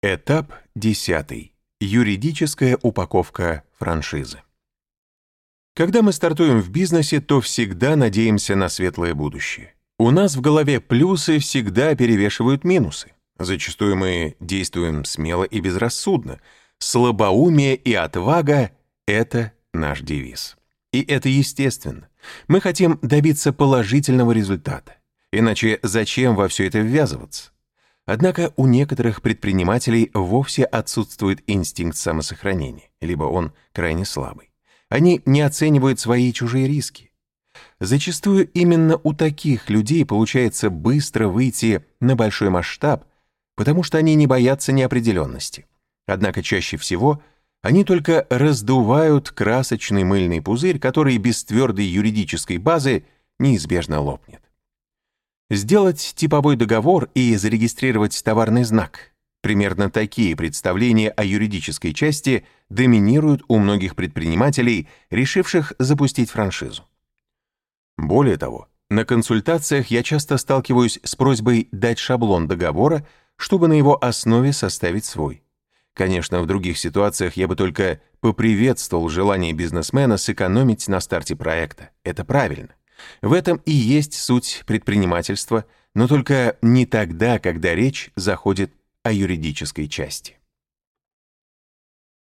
Этап 10. Юридическая упаковка франшизы. Когда мы стартуем в бизнесе, то всегда надеемся на светлое будущее. У нас в голове плюсы всегда перевешивают минусы. Зачастую мы действуем смело и безрассудно. Слабоумие и отвага — это наш девиз. И это естественно. Мы хотим добиться положительного результата. Иначе зачем во все это ввязываться? Однако у некоторых предпринимателей вовсе отсутствует инстинкт самосохранения, либо он крайне слабый. Они не оценивают свои и чужие риски. Зачастую именно у таких людей получается быстро выйти на большой масштаб, потому что они не боятся неопределенности. Однако чаще всего они только раздувают красочный мыльный пузырь, который без твердой юридической базы неизбежно лопнет. Сделать типовой договор и зарегистрировать товарный знак. Примерно такие представления о юридической части доминируют у многих предпринимателей, решивших запустить франшизу. Более того, на консультациях я часто сталкиваюсь с просьбой дать шаблон договора, чтобы на его основе составить свой. Конечно, в других ситуациях я бы только поприветствовал желание бизнесмена сэкономить на старте проекта. Это правильно. В этом и есть суть предпринимательства, но только не тогда, когда речь заходит о юридической части.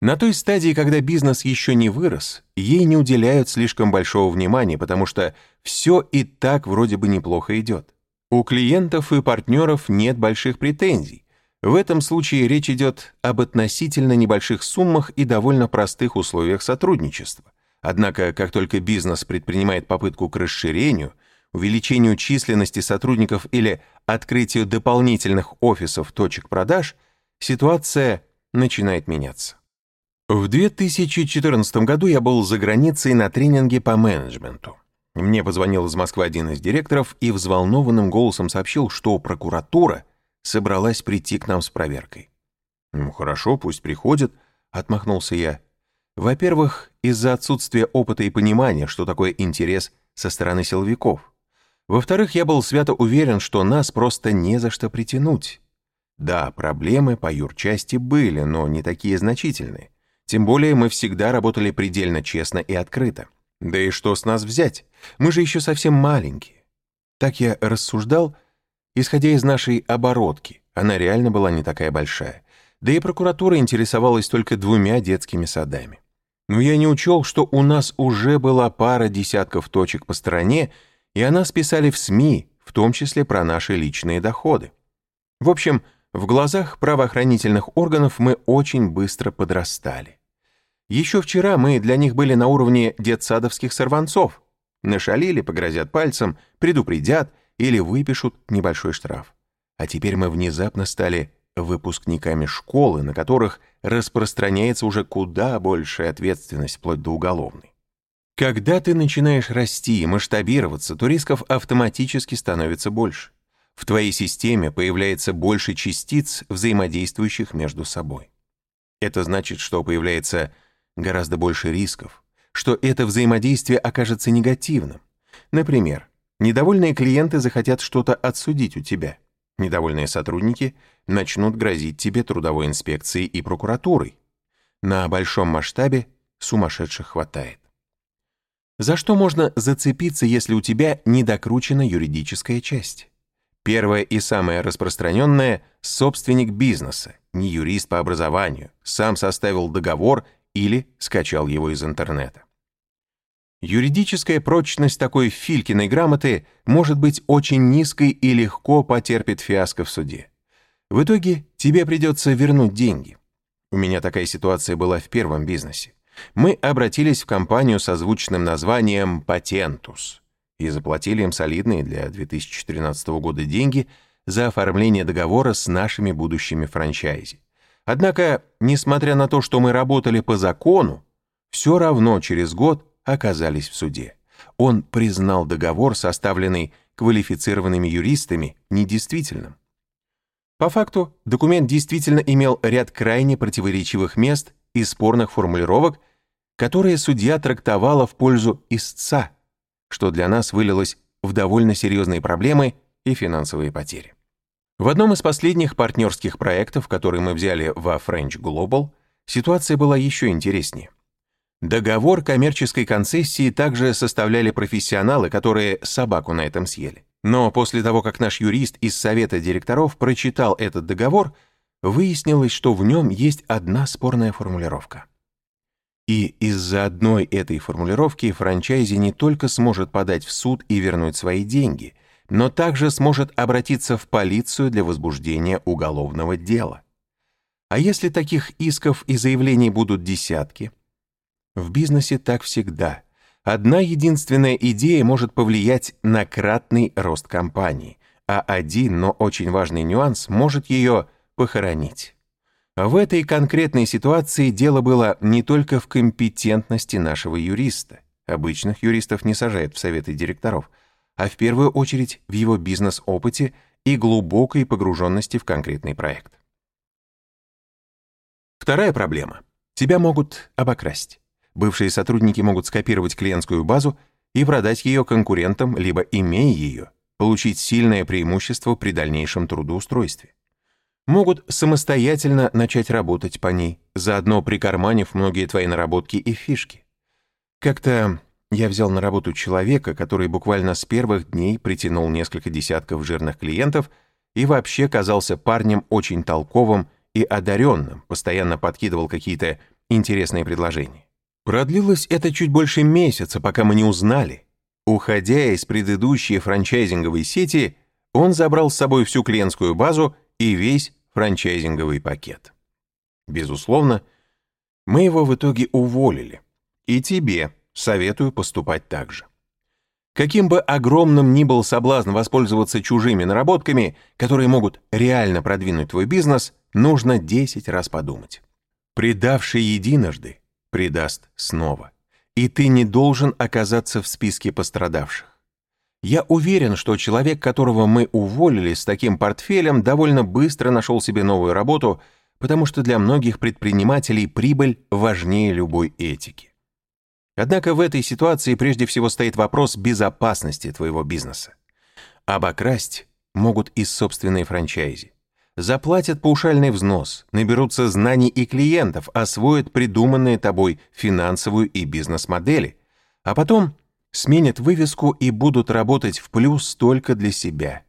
На той стадии, когда бизнес еще не вырос, ей не уделяют слишком большого внимания, потому что все и так вроде бы неплохо идет. У клиентов и партнеров нет больших претензий. В этом случае речь идет об относительно небольших суммах и довольно простых условиях сотрудничества. Однако, как только бизнес предпринимает попытку к расширению, увеличению численности сотрудников или открытию дополнительных офисов точек продаж, ситуация начинает меняться. В 2014 году я был за границей на тренинге по менеджменту. Мне позвонил из Москвы один из директоров и взволнованным голосом сообщил, что прокуратура собралась прийти к нам с проверкой. «Ну, хорошо, пусть приходят», — отмахнулся я. Во-первых, из-за отсутствия опыта и понимания, что такое интерес со стороны силовиков. Во-вторых, я был свято уверен, что нас просто не за что притянуть. Да, проблемы по юрчасти были, но не такие значительные. Тем более мы всегда работали предельно честно и открыто. Да и что с нас взять? Мы же еще совсем маленькие. Так я рассуждал, исходя из нашей оборотки. Она реально была не такая большая. Да и прокуратура интересовалась только двумя детскими садами. Но я не учел, что у нас уже была пара десятков точек по стране, и о нас писали в СМИ, в том числе про наши личные доходы. В общем, в глазах правоохранительных органов мы очень быстро подрастали. Еще вчера мы для них были на уровне детсадовских сорванцов. Нашалили, погрозят пальцем, предупредят или выпишут небольшой штраф. А теперь мы внезапно стали выпускниками школы, на которых распространяется уже куда большая ответственность, вплоть до уголовной. Когда ты начинаешь расти и масштабироваться, то рисков автоматически становится больше. В твоей системе появляется больше частиц, взаимодействующих между собой. Это значит, что появляется гораздо больше рисков, что это взаимодействие окажется негативным. Например, недовольные клиенты захотят что-то отсудить у тебя – Недовольные сотрудники начнут грозить тебе трудовой инспекцией и прокуратурой. На большом масштабе сумасшедших хватает. За что можно зацепиться, если у тебя недокручена юридическая часть? Первое и самое распространенное – собственник бизнеса, не юрист по образованию, сам составил договор или скачал его из интернета. Юридическая прочность такой Филькиной грамоты может быть очень низкой и легко потерпит фиаско в суде. В итоге тебе придется вернуть деньги. У меня такая ситуация была в первом бизнесе. Мы обратились в компанию со звучным названием «Патентус» и заплатили им солидные для 2013 года деньги за оформление договора с нашими будущими франчайзи. Однако, несмотря на то, что мы работали по закону, все равно через год оказались в суде. Он признал договор, составленный квалифицированными юристами, недействительным. По факту, документ действительно имел ряд крайне противоречивых мест и спорных формулировок, которые судья трактовала в пользу истца, что для нас вылилось в довольно серьезные проблемы и финансовые потери. В одном из последних партнерских проектов, которые мы взяли во French Global, ситуация была еще интереснее. Договор коммерческой концессии также составляли профессионалы, которые собаку на этом съели. Но после того, как наш юрист из совета директоров прочитал этот договор, выяснилось, что в нем есть одна спорная формулировка. И из-за одной этой формулировки франчайзи не только сможет подать в суд и вернуть свои деньги, но также сможет обратиться в полицию для возбуждения уголовного дела. А если таких исков и заявлений будут десятки? В бизнесе так всегда. Одна единственная идея может повлиять на кратный рост компании, а один, но очень важный нюанс может ее похоронить. В этой конкретной ситуации дело было не только в компетентности нашего юриста. Обычных юристов не сажают в советы директоров, а в первую очередь в его бизнес-опыте и глубокой погруженности в конкретный проект. Вторая проблема. Тебя могут обокрасть. Бывшие сотрудники могут скопировать клиентскую базу и продать ее конкурентам, либо, имея ее, получить сильное преимущество при дальнейшем трудоустройстве могут самостоятельно начать работать по ней, заодно прикарманив многие твои наработки и фишки. Как-то я взял на работу человека, который буквально с первых дней притянул несколько десятков жирных клиентов и вообще казался парнем очень толковым и одаренным, постоянно подкидывал какие-то интересные предложения. Продлилось это чуть больше месяца, пока мы не узнали. Уходя из предыдущей франчайзинговой сети, он забрал с собой всю клиентскую базу и весь франчайзинговый пакет. Безусловно, мы его в итоге уволили. И тебе советую поступать так же. Каким бы огромным ни был соблазн воспользоваться чужими наработками, которые могут реально продвинуть твой бизнес, нужно 10 раз подумать. Предавший единожды предаст снова. И ты не должен оказаться в списке пострадавших. Я уверен, что человек, которого мы уволили с таким портфелем, довольно быстро нашел себе новую работу, потому что для многих предпринимателей прибыль важнее любой этики. Однако в этой ситуации прежде всего стоит вопрос безопасности твоего бизнеса. Обокрасть могут из собственной франчайзи. Заплатят паушальный взнос, наберутся знаний и клиентов, освоят придуманные тобой финансовую и бизнес-модели, а потом сменят вывеску и будут работать в плюс только для себя.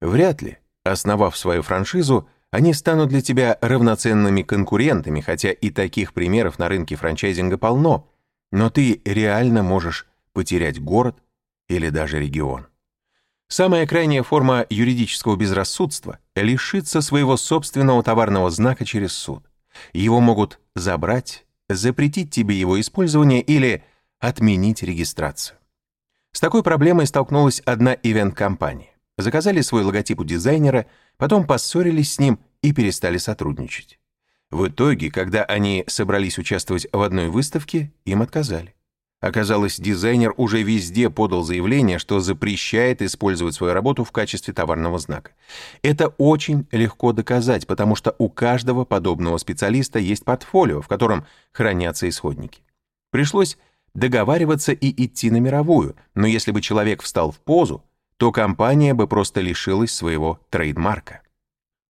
Вряд ли, основав свою франшизу, они станут для тебя равноценными конкурентами, хотя и таких примеров на рынке франчайзинга полно, но ты реально можешь потерять город или даже регион. Самая крайняя форма юридического безрассудства — лишиться своего собственного товарного знака через суд. Его могут забрать, запретить тебе его использование или отменить регистрацию. С такой проблемой столкнулась одна ивент-компания. Заказали свой логотип у дизайнера, потом поссорились с ним и перестали сотрудничать. В итоге, когда они собрались участвовать в одной выставке, им отказали. Оказалось, дизайнер уже везде подал заявление, что запрещает использовать свою работу в качестве товарного знака. Это очень легко доказать, потому что у каждого подобного специалиста есть портфолио, в котором хранятся исходники. Пришлось договариваться и идти на мировую, но если бы человек встал в позу, то компания бы просто лишилась своего трейдмарка.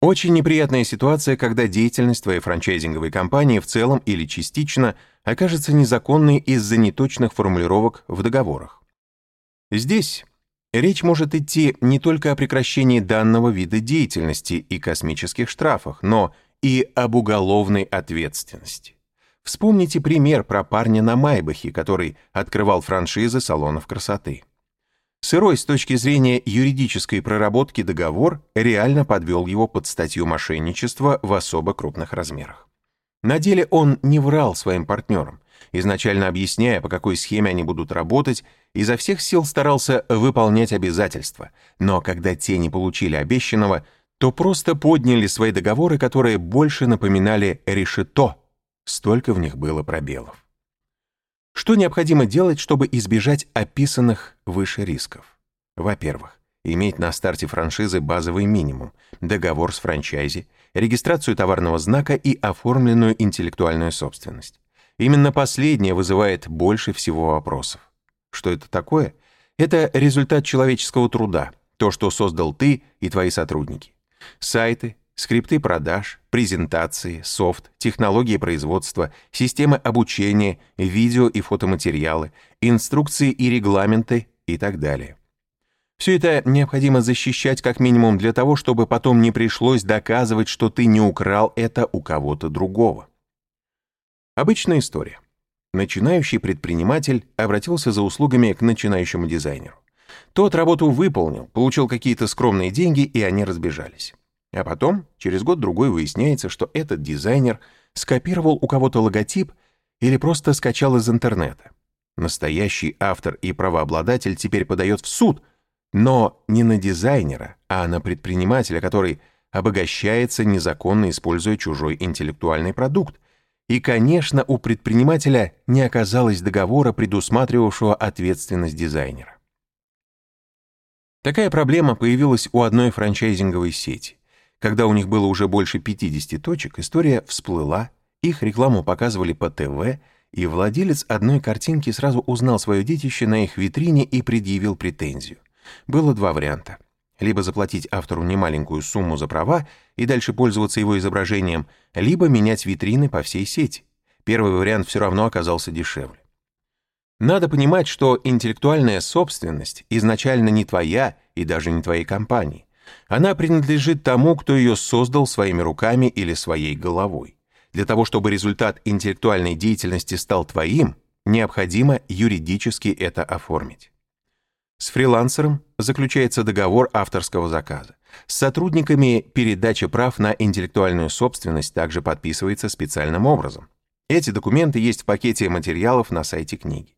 Очень неприятная ситуация, когда деятельность твоей франчайзинговой компании в целом или частично окажется незаконной из-за неточных формулировок в договорах. Здесь речь может идти не только о прекращении данного вида деятельности и космических штрафах, но и об уголовной ответственности. Вспомните пример про парня на Майбахе, который открывал франшизы салонов красоты. Сырой с точки зрения юридической проработки договор реально подвел его под статью мошенничества в особо крупных размерах. На деле он не врал своим партнерам, изначально объясняя, по какой схеме они будут работать, изо всех сил старался выполнять обязательства, но когда те не получили обещанного, то просто подняли свои договоры, которые больше напоминали решето, Столько в них было пробелов. Что необходимо делать, чтобы избежать описанных выше рисков? Во-первых, иметь на старте франшизы базовый минимум, договор с франчайзи, регистрацию товарного знака и оформленную интеллектуальную собственность. Именно последнее вызывает больше всего вопросов. Что это такое? Это результат человеческого труда, то, что создал ты и твои сотрудники. Сайты, скрипты продаж, презентации, софт, технологии производства, системы обучения, видео и фотоматериалы, инструкции и регламенты и так далее. Все это необходимо защищать как минимум для того, чтобы потом не пришлось доказывать, что ты не украл это у кого-то другого. Обычная история. Начинающий предприниматель обратился за услугами к начинающему дизайнеру. Тот работу выполнил, получил какие-то скромные деньги, и они разбежались. А потом, через год-другой, выясняется, что этот дизайнер скопировал у кого-то логотип или просто скачал из интернета. Настоящий автор и правообладатель теперь подает в суд, но не на дизайнера, а на предпринимателя, который обогащается, незаконно используя чужой интеллектуальный продукт. И, конечно, у предпринимателя не оказалось договора, предусматривавшего ответственность дизайнера. Такая проблема появилась у одной франчайзинговой сети. Когда у них было уже больше 50 точек, история всплыла, их рекламу показывали по ТВ, и владелец одной картинки сразу узнал свое детище на их витрине и предъявил претензию. Было два варианта. Либо заплатить автору немаленькую сумму за права и дальше пользоваться его изображением, либо менять витрины по всей сети. Первый вариант все равно оказался дешевле. Надо понимать, что интеллектуальная собственность изначально не твоя и даже не твоей компании. Она принадлежит тому, кто ее создал своими руками или своей головой. Для того, чтобы результат интеллектуальной деятельности стал твоим, необходимо юридически это оформить. С фрилансером заключается договор авторского заказа. С сотрудниками передача прав на интеллектуальную собственность также подписывается специальным образом. Эти документы есть в пакете материалов на сайте книги.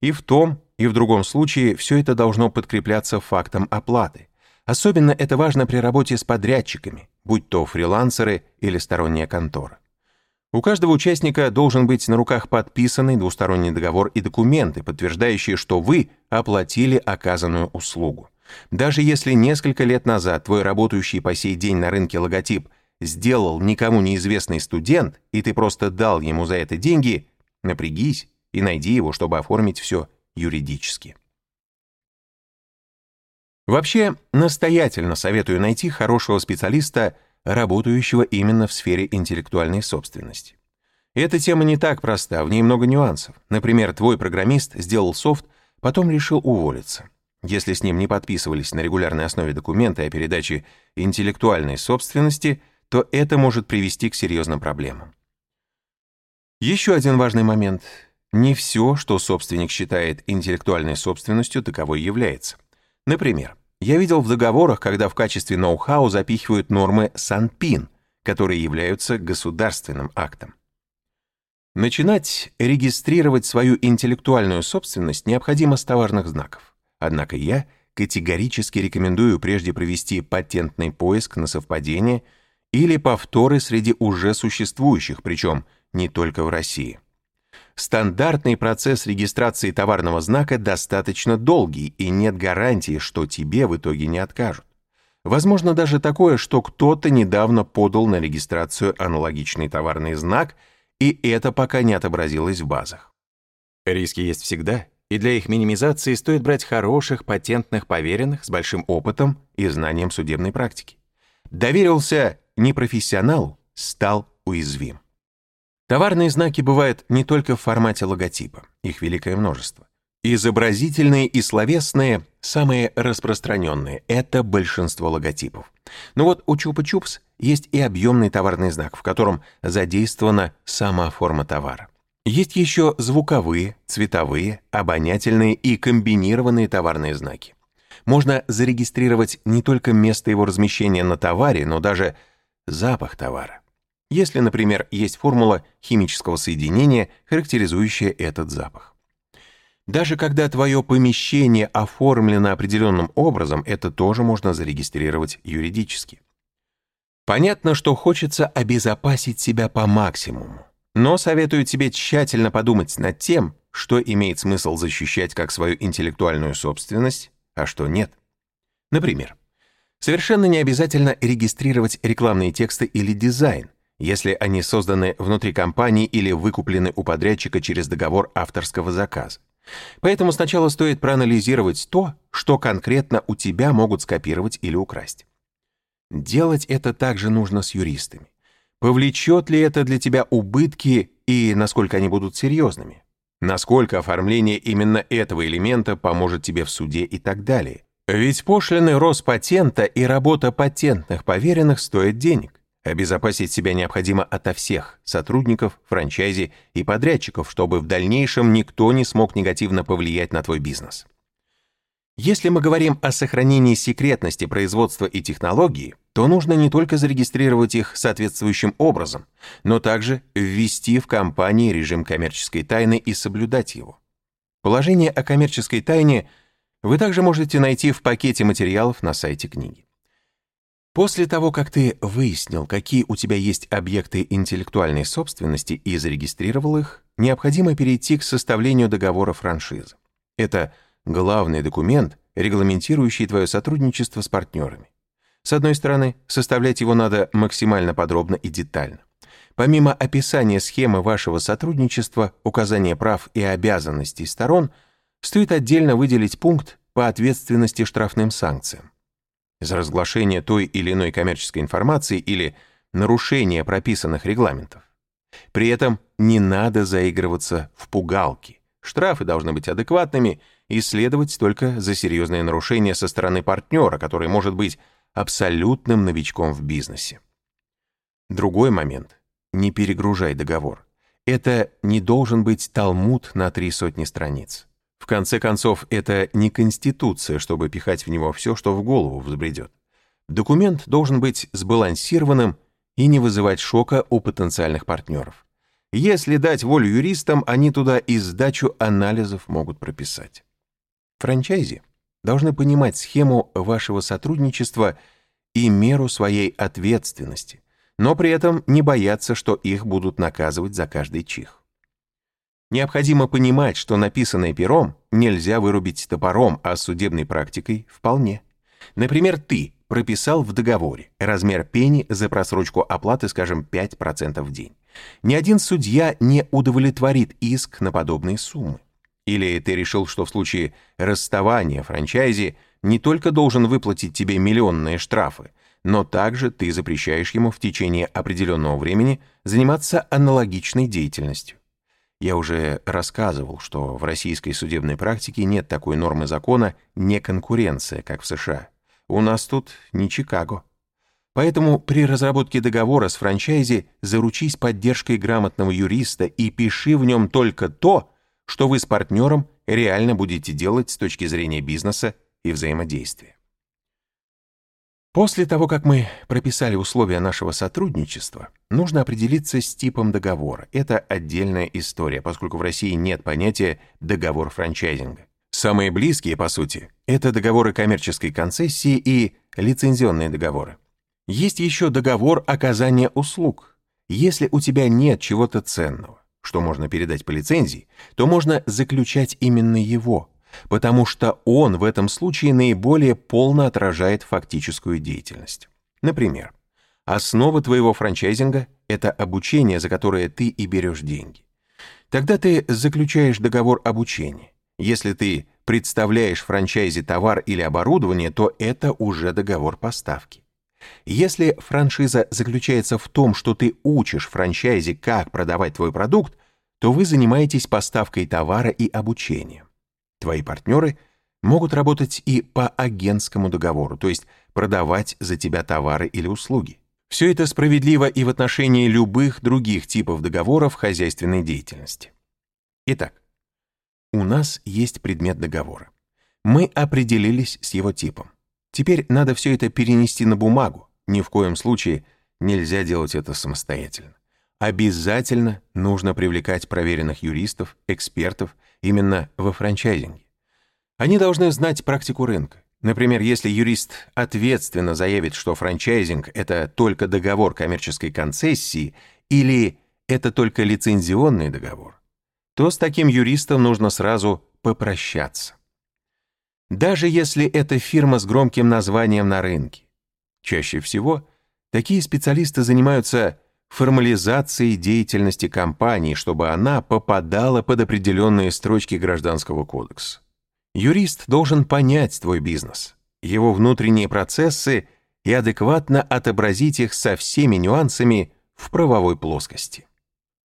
И в том, и в другом случае все это должно подкрепляться фактом оплаты. Особенно это важно при работе с подрядчиками, будь то фрилансеры или сторонняя контора. У каждого участника должен быть на руках подписанный двусторонний договор и документы, подтверждающие, что вы оплатили оказанную услугу. Даже если несколько лет назад твой работающий по сей день на рынке логотип сделал никому неизвестный студент, и ты просто дал ему за это деньги, напрягись и найди его, чтобы оформить все юридически. Вообще, настоятельно советую найти хорошего специалиста – работающего именно в сфере интеллектуальной собственности. Эта тема не так проста, в ней много нюансов. Например, твой программист сделал софт, потом решил уволиться. Если с ним не подписывались на регулярной основе документы о передаче интеллектуальной собственности, то это может привести к серьезным проблемам. Еще один важный момент. Не все, что собственник считает интеллектуальной собственностью, таковой является. Например, я видел в договорах, когда в качестве ноу-хау запихивают нормы СанПин, которые являются государственным актом. Начинать регистрировать свою интеллектуальную собственность необходимо с товарных знаков. Однако я категорически рекомендую прежде провести патентный поиск на совпадение или повторы среди уже существующих, причем не только в России. Стандартный процесс регистрации товарного знака достаточно долгий, и нет гарантии, что тебе в итоге не откажут. Возможно даже такое, что кто-то недавно подал на регистрацию аналогичный товарный знак, и это пока не отобразилось в базах. Риски есть всегда, и для их минимизации стоит брать хороших патентных поверенных с большим опытом и знанием судебной практики. Доверился непрофессионалу, стал уязвим. Товарные знаки бывают не только в формате логотипа, их великое множество. Изобразительные и словесные – самые распространенные, это большинство логотипов. Но вот у Чупа-Чупс есть и объемный товарный знак, в котором задействована сама форма товара. Есть еще звуковые, цветовые, обонятельные и комбинированные товарные знаки. Можно зарегистрировать не только место его размещения на товаре, но даже запах товара если, например, есть формула химического соединения, характеризующая этот запах. Даже когда твое помещение оформлено определенным образом, это тоже можно зарегистрировать юридически. Понятно, что хочется обезопасить себя по максимуму, но советую тебе тщательно подумать над тем, что имеет смысл защищать как свою интеллектуальную собственность, а что нет. Например, совершенно не обязательно регистрировать рекламные тексты или дизайн, если они созданы внутри компании или выкуплены у подрядчика через договор авторского заказа. Поэтому сначала стоит проанализировать то, что конкретно у тебя могут скопировать или украсть. Делать это также нужно с юристами. Повлечет ли это для тебя убытки и насколько они будут серьезными? Насколько оформление именно этого элемента поможет тебе в суде и так далее? Ведь пошлины Роспатента и работа патентных поверенных стоят денег. Обезопасить себя необходимо ото всех сотрудников, франчайзи и подрядчиков, чтобы в дальнейшем никто не смог негативно повлиять на твой бизнес. Если мы говорим о сохранении секретности производства и технологии, то нужно не только зарегистрировать их соответствующим образом, но также ввести в компании режим коммерческой тайны и соблюдать его. Положение о коммерческой тайне вы также можете найти в пакете материалов на сайте книги. После того, как ты выяснил, какие у тебя есть объекты интеллектуальной собственности и зарегистрировал их, необходимо перейти к составлению договора франшизы. Это – главный документ, регламентирующий твое сотрудничество с партнерами. С одной стороны, составлять его надо максимально подробно и детально. Помимо описания схемы вашего сотрудничества, указания прав и обязанностей сторон, стоит отдельно выделить пункт по ответственности штрафным санкциям. За разглашение той или иной коммерческой информации или нарушение прописанных регламентов. При этом не надо заигрываться в пугалки. Штрафы должны быть адекватными и следовать только за серьезные нарушения со стороны партнера, который может быть абсолютным новичком в бизнесе. Другой момент. Не перегружай договор. Это не должен быть талмуд на три сотни страниц. В конце концов, это не конституция, чтобы пихать в него все, что в голову взбредет. Документ должен быть сбалансированным и не вызывать шока у потенциальных партнеров. Если дать волю юристам, они туда и сдачу анализов могут прописать. Франчайзи должны понимать схему вашего сотрудничества и меру своей ответственности, но при этом не бояться, что их будут наказывать за каждый чих. Необходимо понимать, что написанное пером нельзя вырубить топором, а судебной практикой вполне. Например, ты прописал в договоре размер пени за просрочку оплаты, скажем, 5% в день. Ни один судья не удовлетворит иск на подобные суммы. Или ты решил, что в случае расставания франчайзи не только должен выплатить тебе миллионные штрафы, но также ты запрещаешь ему в течение определенного времени заниматься аналогичной деятельностью. Я уже рассказывал, что в российской судебной практике нет такой нормы закона «неконкуренция», как в США. У нас тут не Чикаго. Поэтому при разработке договора с франчайзи заручись поддержкой грамотного юриста и пиши в нем только то, что вы с партнером реально будете делать с точки зрения бизнеса и взаимодействия. После того, как мы прописали условия нашего сотрудничества, нужно определиться с типом договора. Это отдельная история, поскольку в России нет понятия «договор франчайзинга». Самые близкие, по сути, это договоры коммерческой концессии и лицензионные договоры. Есть еще договор оказания услуг. Если у тебя нет чего-то ценного, что можно передать по лицензии, то можно заключать именно его, потому что он в этом случае наиболее полно отражает фактическую деятельность. Например, основа твоего франчайзинга — это обучение, за которое ты и берешь деньги. Тогда ты заключаешь договор обучения. Если ты представляешь франчайзе товар или оборудование, то это уже договор поставки. Если франшиза заключается в том, что ты учишь франчайзе, как продавать твой продукт, то вы занимаетесь поставкой товара и обучением. Твои партнеры могут работать и по агентскому договору, то есть продавать за тебя товары или услуги. Все это справедливо и в отношении любых других типов договоров хозяйственной деятельности. Итак, у нас есть предмет договора. Мы определились с его типом. Теперь надо все это перенести на бумагу. Ни в коем случае нельзя делать это самостоятельно. Обязательно нужно привлекать проверенных юристов, экспертов именно во франчайзинге. Они должны знать практику рынка. Например, если юрист ответственно заявит, что франчайзинг – это только договор коммерческой концессии или это только лицензионный договор, то с таким юристом нужно сразу попрощаться даже если это фирма с громким названием на рынке. Чаще всего такие специалисты занимаются формализацией деятельности компании, чтобы она попадала под определенные строчки Гражданского кодекса. Юрист должен понять твой бизнес, его внутренние процессы и адекватно отобразить их со всеми нюансами в правовой плоскости.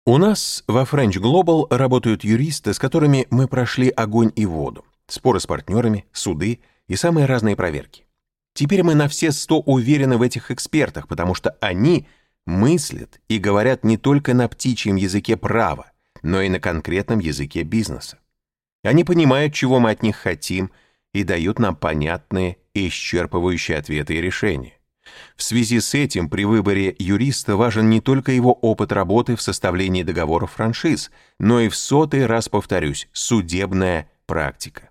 У нас во French Global работают юристы, с которыми мы прошли огонь и воду, споры с партнерами, суды и самые разные проверки. Теперь мы на все сто уверены в этих экспертах, потому что они мыслят и говорят не только на птичьем языке права, но и на конкретном языке бизнеса. Они понимают, чего мы от них хотим, и дают нам понятные и исчерпывающие ответы и решения. В связи с этим при выборе юриста важен не только его опыт работы в составлении договоров франшиз, но и в сотый раз, повторюсь, судебная практика.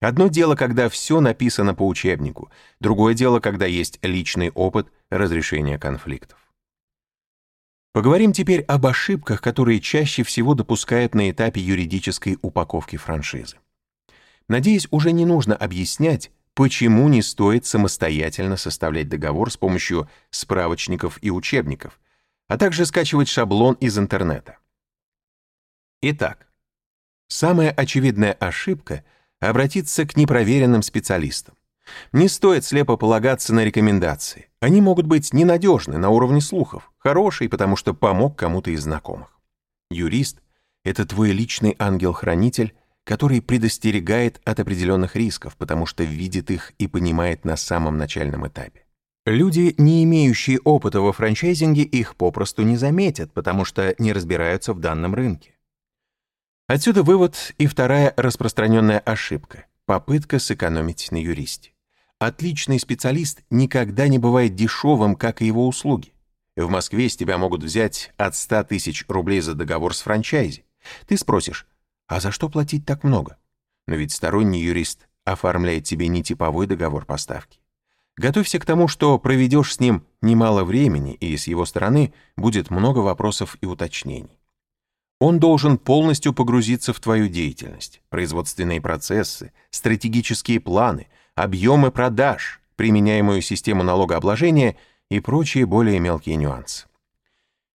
Одно дело, когда все написано по учебнику, другое дело, когда есть личный опыт разрешения конфликтов. Поговорим теперь об ошибках, которые чаще всего допускают на этапе юридической упаковки франшизы. Надеюсь, уже не нужно объяснять, почему не стоит самостоятельно составлять договор с помощью справочников и учебников, а также скачивать шаблон из интернета. Итак, самая очевидная ошибка — обратиться к непроверенным специалистам. Не стоит слепо полагаться на рекомендации. Они могут быть ненадежны на уровне слухов, хороший, потому что помог кому-то из знакомых. Юрист — это твой личный ангел-хранитель, который предостерегает от определенных рисков, потому что видит их и понимает на самом начальном этапе. Люди, не имеющие опыта во франчайзинге, их попросту не заметят, потому что не разбираются в данном рынке. Отсюда вывод и вторая распространенная ошибка — попытка сэкономить на юристе. Отличный специалист никогда не бывает дешевым, как и его услуги. В Москве с тебя могут взять от 100 тысяч рублей за договор с франчайзи. Ты спросишь, а за что платить так много? Но ведь сторонний юрист оформляет тебе не типовой договор поставки. Готовься к тому, что проведешь с ним немало времени, и с его стороны будет много вопросов и уточнений. Он должен полностью погрузиться в твою деятельность, производственные процессы, стратегические планы, объемы продаж, применяемую систему налогообложения и прочие более мелкие нюансы.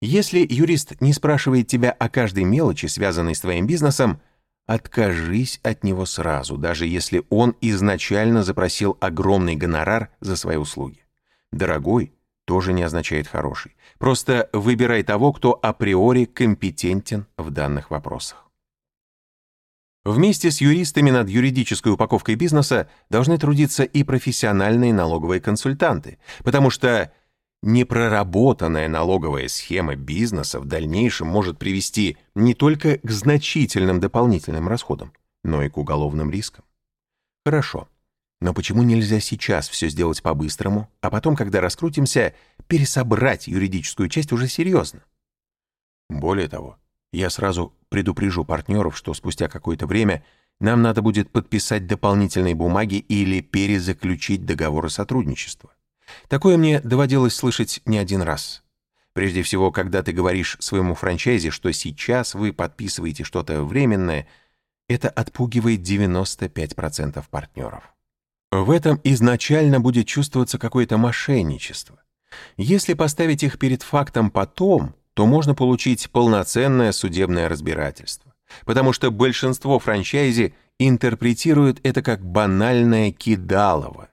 Если юрист не спрашивает тебя о каждой мелочи, связанной с твоим бизнесом, откажись от него сразу, даже если он изначально запросил огромный гонорар за свои услуги. Дорогой тоже не означает хороший. Просто выбирай того, кто априори компетентен в данных вопросах. Вместе с юристами над юридической упаковкой бизнеса должны трудиться и профессиональные налоговые консультанты, потому что непроработанная налоговая схема бизнеса в дальнейшем может привести не только к значительным дополнительным расходам, но и к уголовным рискам. Хорошо, но почему нельзя сейчас все сделать по-быстрому, а потом, когда раскрутимся, пересобрать юридическую часть уже серьезно? Более того, я сразу предупрежу партнеров, что спустя какое-то время нам надо будет подписать дополнительные бумаги или перезаключить договоры сотрудничества. Такое мне доводилось слышать не один раз. Прежде всего, когда ты говоришь своему франчайзе, что сейчас вы подписываете что-то временное, это отпугивает 95% партнеров. В этом изначально будет чувствоваться какое-то мошенничество. Если поставить их перед фактом потом, то можно получить полноценное судебное разбирательство. Потому что большинство франчайзи интерпретируют это как банальное кидалово.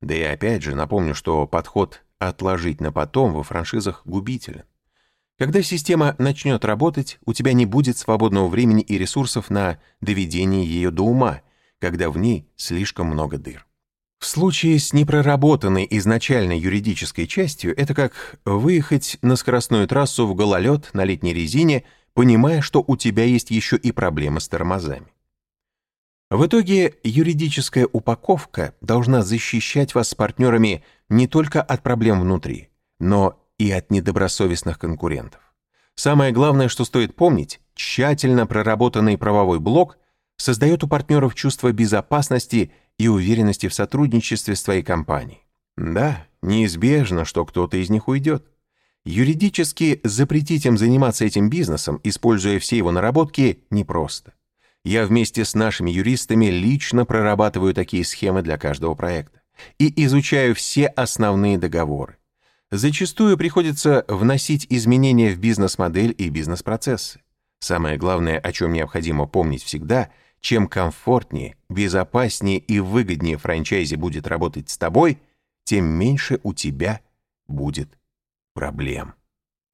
Да и опять же напомню, что подход «отложить на потом» во франшизах губителен. Когда система начнет работать, у тебя не будет свободного времени и ресурсов на доведение ее до ума, когда в ней слишком много дыр. В случае с непроработанной изначально юридической частью это как выехать на скоростную трассу в гололед на летней резине, понимая, что у тебя есть еще и проблемы с тормозами. В итоге юридическая упаковка должна защищать вас с партнерами не только от проблем внутри, но и от недобросовестных конкурентов. Самое главное, что стоит помнить, тщательно проработанный правовой блок создает у партнеров чувство безопасности и уверенности в сотрудничестве с твоей компанией. Да, неизбежно, что кто-то из них уйдет. Юридически запретить им заниматься этим бизнесом, используя все его наработки, непросто. Я вместе с нашими юристами лично прорабатываю такие схемы для каждого проекта и изучаю все основные договоры. Зачастую приходится вносить изменения в бизнес-модель и бизнес-процессы. Самое главное, о чем необходимо помнить всегда – чем комфортнее, безопаснее и выгоднее франчайзи будет работать с тобой, тем меньше у тебя будет проблем.